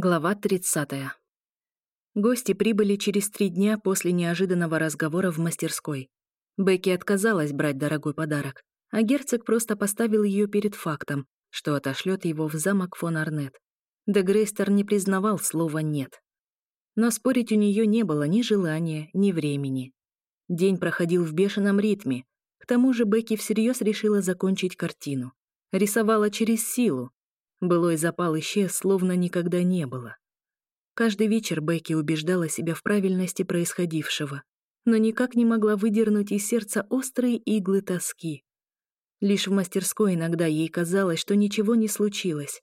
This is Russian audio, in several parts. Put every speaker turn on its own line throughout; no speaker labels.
Глава 30. Гости прибыли через три дня после неожиданного разговора в мастерской. Бекки отказалась брать дорогой подарок, а герцог просто поставил ее перед фактом, что отошлет его в замок фон Арнет. Дагрейстер не признавал слова «нет». Но спорить у нее не было ни желания, ни времени. День проходил в бешеном ритме. К тому же Бекки всерьез решила закончить картину. Рисовала через силу, Былой запал исчез, словно никогда не было. Каждый вечер Бекки убеждала себя в правильности происходившего, но никак не могла выдернуть из сердца острые иглы тоски. Лишь в мастерской иногда ей казалось, что ничего не случилось,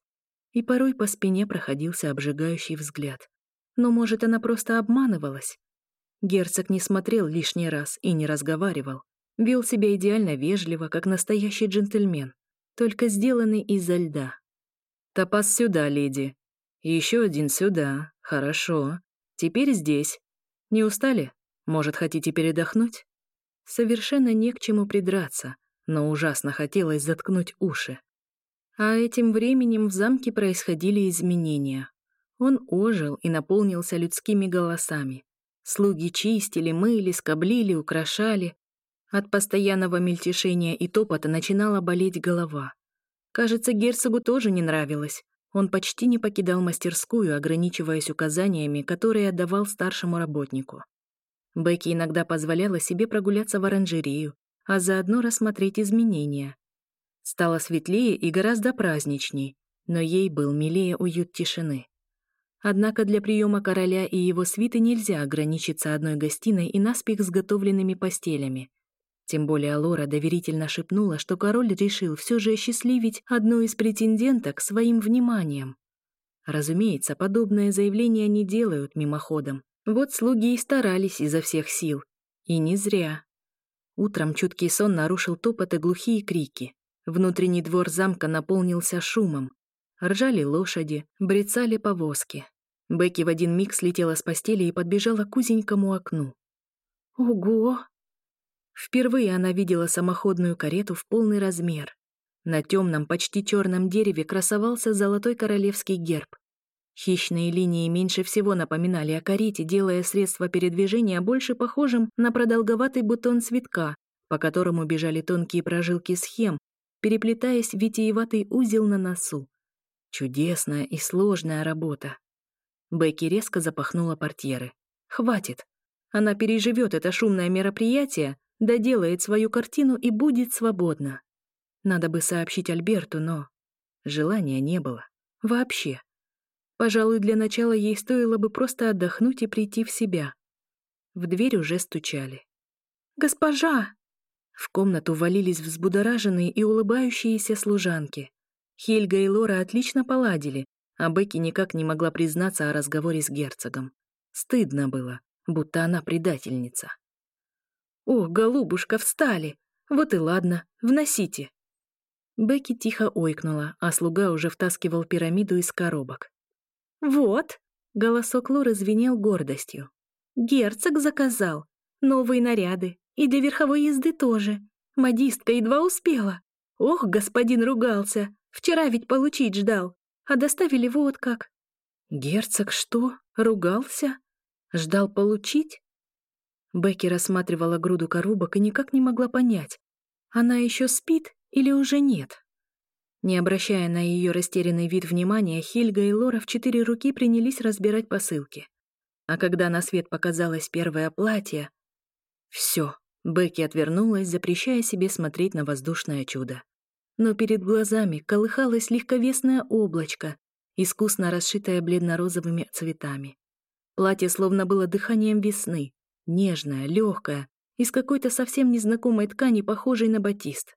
и порой по спине проходился обжигающий взгляд. Но, может, она просто обманывалась? Герцог не смотрел лишний раз и не разговаривал. Вел себя идеально вежливо, как настоящий джентльмен, только сделанный изо льда. «Топас сюда, леди. Еще один сюда. Хорошо. Теперь здесь. Не устали? Может, хотите передохнуть?» Совершенно не к чему придраться, но ужасно хотелось заткнуть уши. А этим временем в замке происходили изменения. Он ожил и наполнился людскими голосами. Слуги чистили, мыли, скоблили, украшали. От постоянного мельтешения и топота начинала болеть голова. Кажется, герцогу тоже не нравилось. Он почти не покидал мастерскую, ограничиваясь указаниями, которые отдавал старшему работнику. Бекки иногда позволяла себе прогуляться в оранжерею, а заодно рассмотреть изменения. Стало светлее и гораздо праздничней, но ей был милее уют тишины. Однако для приема короля и его свиты нельзя ограничиться одной гостиной и наспех сготовленными постелями. Тем более Лора доверительно шепнула, что король решил все же счастливить одну из претенденток своим вниманием. Разумеется, подобное заявление не делают мимоходом. Вот слуги и старались изо всех сил. И не зря. Утром чуткий сон нарушил топот и глухие крики. Внутренний двор замка наполнился шумом. Ржали лошади, брецали повозки. Бекки в один миг слетела с постели и подбежала к узенькому окну. «Ого!» Впервые она видела самоходную карету в полный размер. На темном, почти черном дереве красовался золотой королевский герб. Хищные линии меньше всего напоминали о карете, делая средство передвижения больше похожим на продолговатый бутон цветка, по которому бежали тонкие прожилки схем, переплетаясь в витиеватый узел на носу. Чудесная и сложная работа. Бекки резко запахнула портьеры. «Хватит! Она переживет это шумное мероприятие, доделает свою картину и будет свободна. Надо бы сообщить Альберту, но... Желания не было. Вообще. Пожалуй, для начала ей стоило бы просто отдохнуть и прийти в себя. В дверь уже стучали. «Госпожа!» В комнату валились взбудораженные и улыбающиеся служанки. Хельга и Лора отлично поладили, а Бекки никак не могла признаться о разговоре с герцогом. Стыдно было, будто она предательница. О, голубушка, встали! Вот и ладно, вносите!» Бекки тихо ойкнула, а слуга уже втаскивал пирамиду из коробок. «Вот!» — голосок Лоры звенел гордостью. «Герцог заказал! Новые наряды! И для верховой езды тоже! Модистка едва успела! Ох, господин ругался! Вчера ведь получить ждал! А доставили вот как!» «Герцог что? Ругался? Ждал получить?» Бекки рассматривала груду коробок и никак не могла понять, она еще спит или уже нет. Не обращая на ее растерянный вид внимания, Хильга и Лора в четыре руки принялись разбирать посылки. А когда на свет показалось первое платье... Все, Бекки отвернулась, запрещая себе смотреть на воздушное чудо. Но перед глазами колыхалось легковесное облачко, искусно расшитое бледно-розовыми цветами. Платье словно было дыханием весны, нежная, легкая, из какой-то совсем незнакомой ткани, похожей на батист.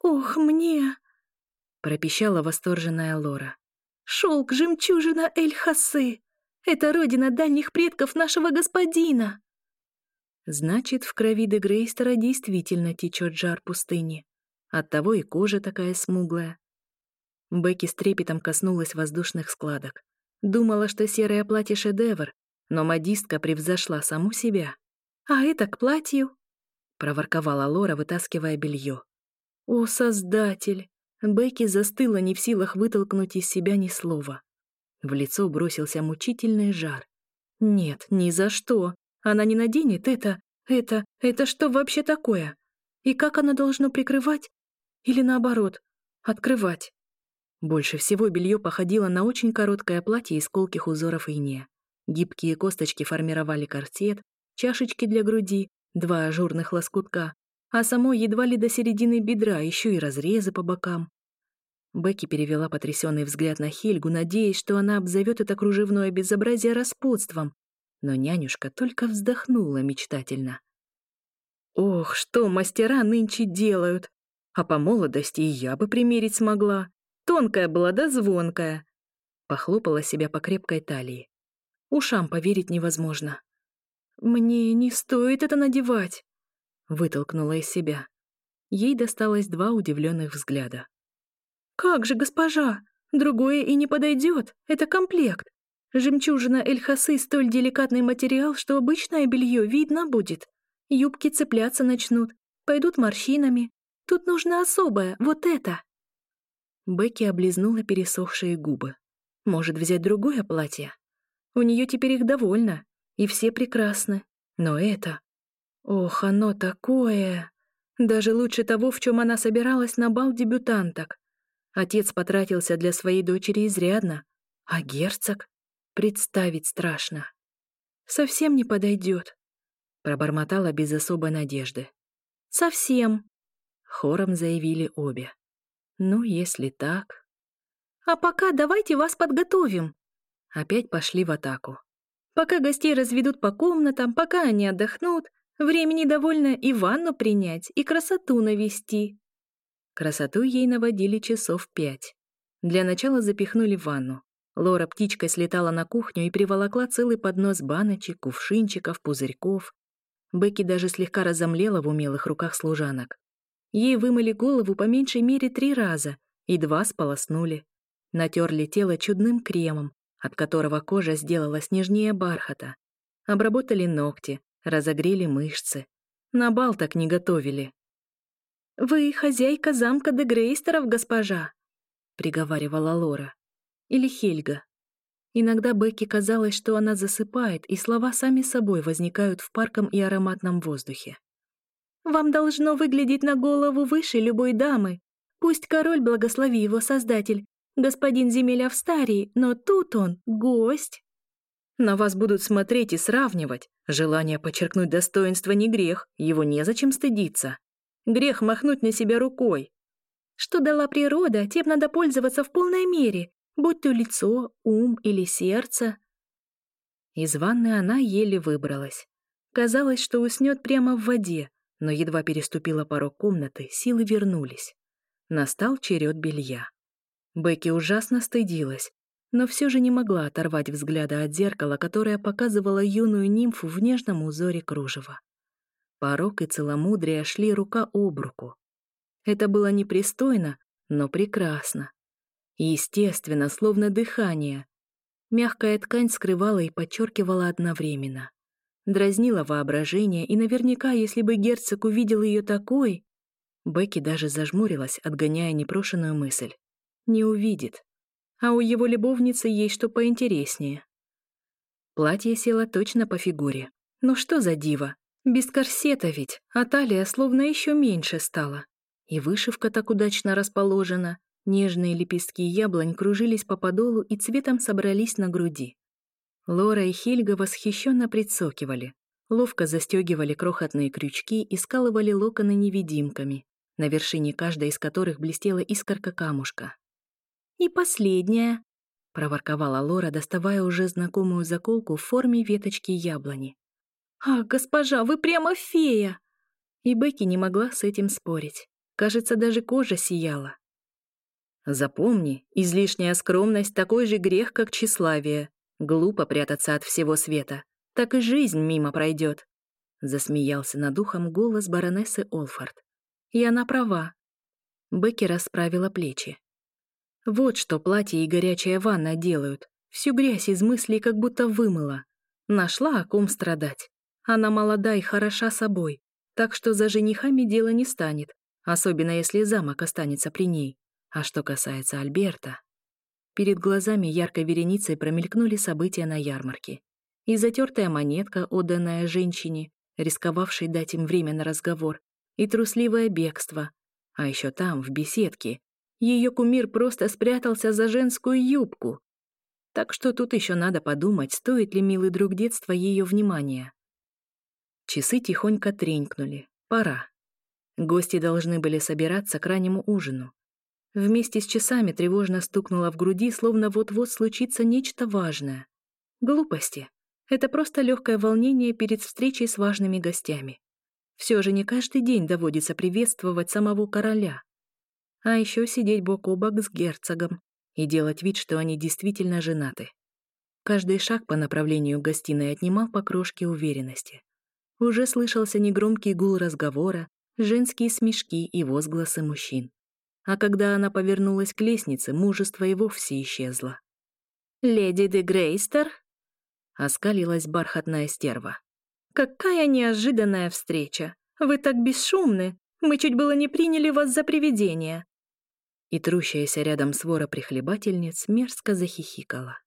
«Ох, мне!» — пропищала восторженная Лора. «Шелк, жемчужина Эль-Хасы! Это родина дальних предков нашего господина!» Значит, в крови де Грейстера действительно течет жар пустыни. Оттого и кожа такая смуглая. Бекки с трепетом коснулась воздушных складок. Думала, что серое платье шедевр, но модистка превзошла саму себя. «А это к платью!» — проворковала Лора, вытаскивая белье. «О, Создатель!» Бекки застыла, не в силах вытолкнуть из себя ни слова. В лицо бросился мучительный жар. «Нет, ни за что! Она не наденет это! Это... Это что вообще такое? И как она должно прикрывать? Или наоборот, открывать?» Больше всего белье походило на очень короткое платье из колких узоров инея. Гибкие косточки формировали корсет, чашечки для груди, два ажурных лоскутка, а само едва ли до середины бедра, еще и разрезы по бокам. Бекки перевела потрясенный взгляд на Хельгу, надеясь, что она обзовет это кружевное безобразие распутством, но нянюшка только вздохнула мечтательно. «Ох, что мастера нынче делают! А по молодости я бы примерить смогла. Тонкая была да звонкая!» Похлопала себя по крепкой талии. Ушам поверить невозможно. «Мне не стоит это надевать!» — вытолкнула из себя. Ей досталось два удивленных взгляда. «Как же, госпожа! Другое и не подойдет! Это комплект! Жемчужина Эльхасы — столь деликатный материал, что обычное белье видно будет. Юбки цепляться начнут, пойдут морщинами. Тут нужно особое, вот это!» Бекки облизнула пересохшие губы. «Может, взять другое платье?» У нее теперь их довольно, и все прекрасны. Но это... Ох, оно такое! Даже лучше того, в чем она собиралась на бал дебютанток. Отец потратился для своей дочери изрядно, а герцог представить страшно. Совсем не подойдет, пробормотала без особой надежды. Совсем, хором заявили обе. Ну, если так. А пока давайте вас подготовим, Опять пошли в атаку. Пока гостей разведут по комнатам, пока они отдохнут, времени довольно и ванну принять, и красоту навести. Красоту ей наводили часов пять. Для начала запихнули в ванну. Лора птичкой слетала на кухню и приволокла целый поднос баночек, кувшинчиков, пузырьков. Бекки даже слегка разомлела в умелых руках служанок. Ей вымыли голову по меньшей мере три раза и два сполоснули. Натерли тело чудным кремом, от которого кожа сделала снежнее бархата. Обработали ногти, разогрели мышцы. На бал так не готовили. «Вы хозяйка замка Дегрейстеров, госпожа!» — приговаривала Лора. Или Хельга. Иногда Бекке казалось, что она засыпает, и слова сами собой возникают в парком и ароматном воздухе. «Вам должно выглядеть на голову выше любой дамы. Пусть король, благослови его создатель, господин Земеля в Старии, но тут он гость». На вас будут смотреть и сравнивать. Желание подчеркнуть достоинство не грех, его незачем стыдиться. Грех махнуть на себя рукой. Что дала природа, тем надо пользоваться в полной мере, будь то лицо, ум или сердце. Из ванны она еле выбралась. Казалось, что уснет прямо в воде, но едва переступила порог комнаты, силы вернулись. Настал черед белья. Бекки ужасно стыдилась, но все же не могла оторвать взгляда от зеркала, которое показывало юную нимфу в нежном узоре кружева. Порок и целомудрие шли рука об руку. Это было непристойно, но прекрасно. Естественно, словно дыхание. Мягкая ткань скрывала и подчеркивала одновременно. Дразнила воображение, и наверняка, если бы герцог увидел ее такой... Бекки даже зажмурилась, отгоняя непрошенную мысль не увидит. А у его любовницы есть что поинтереснее. Платье село точно по фигуре. но что за диво? Без корсета ведь, а талия словно еще меньше стала. И вышивка так удачно расположена. Нежные лепестки яблонь кружились по подолу и цветом собрались на груди. Лора и Хельга восхищенно прицокивали. Ловко застегивали крохотные крючки и скалывали локоны невидимками, на вершине каждой из которых блестела искорка камушка. И последняя, проворковала Лора, доставая уже знакомую заколку в форме веточки яблони. «А, госпожа, вы прямо фея!» И Бекки не могла с этим спорить. Кажется, даже кожа сияла. «Запомни, излишняя скромность — такой же грех, как тщеславие. Глупо прятаться от всего света. Так и жизнь мимо пройдет. Засмеялся над духом голос баронессы Олфорд. И она права. Бекки расправила плечи. Вот что платье и горячая ванна делают. Всю грязь из мыслей как будто вымыла. Нашла, о ком страдать. Она молода и хороша собой, так что за женихами дело не станет, особенно если замок останется при ней. А что касается Альберта... Перед глазами яркой вереницей промелькнули события на ярмарке. И затертая монетка, отданная женщине, рисковавшей дать им время на разговор, и трусливое бегство. А еще там, в беседке, ее кумир просто спрятался за женскую юбку. Так что тут еще надо подумать, стоит ли милый друг детства ее внимания. Часы тихонько тренькнули. Пора. Гости должны были собираться к раннему ужину. Вместе с часами тревожно стукнуло в груди, словно вот-вот случится нечто важное. Глупости. Это просто легкое волнение перед встречей с важными гостями. Все же не каждый день доводится приветствовать самого короля а еще сидеть бок о бок с герцогом и делать вид, что они действительно женаты. Каждый шаг по направлению гостиной отнимал по крошке уверенности. Уже слышался негромкий гул разговора, женские смешки и возгласы мужчин. А когда она повернулась к лестнице, мужество и вовсе исчезло. «Леди де Грейстер?» — оскалилась бархатная стерва. «Какая неожиданная встреча! Вы так бесшумны! Мы чуть было не приняли вас за привидение и трущаяся рядом свора прихлебательниц мерзко захихикала.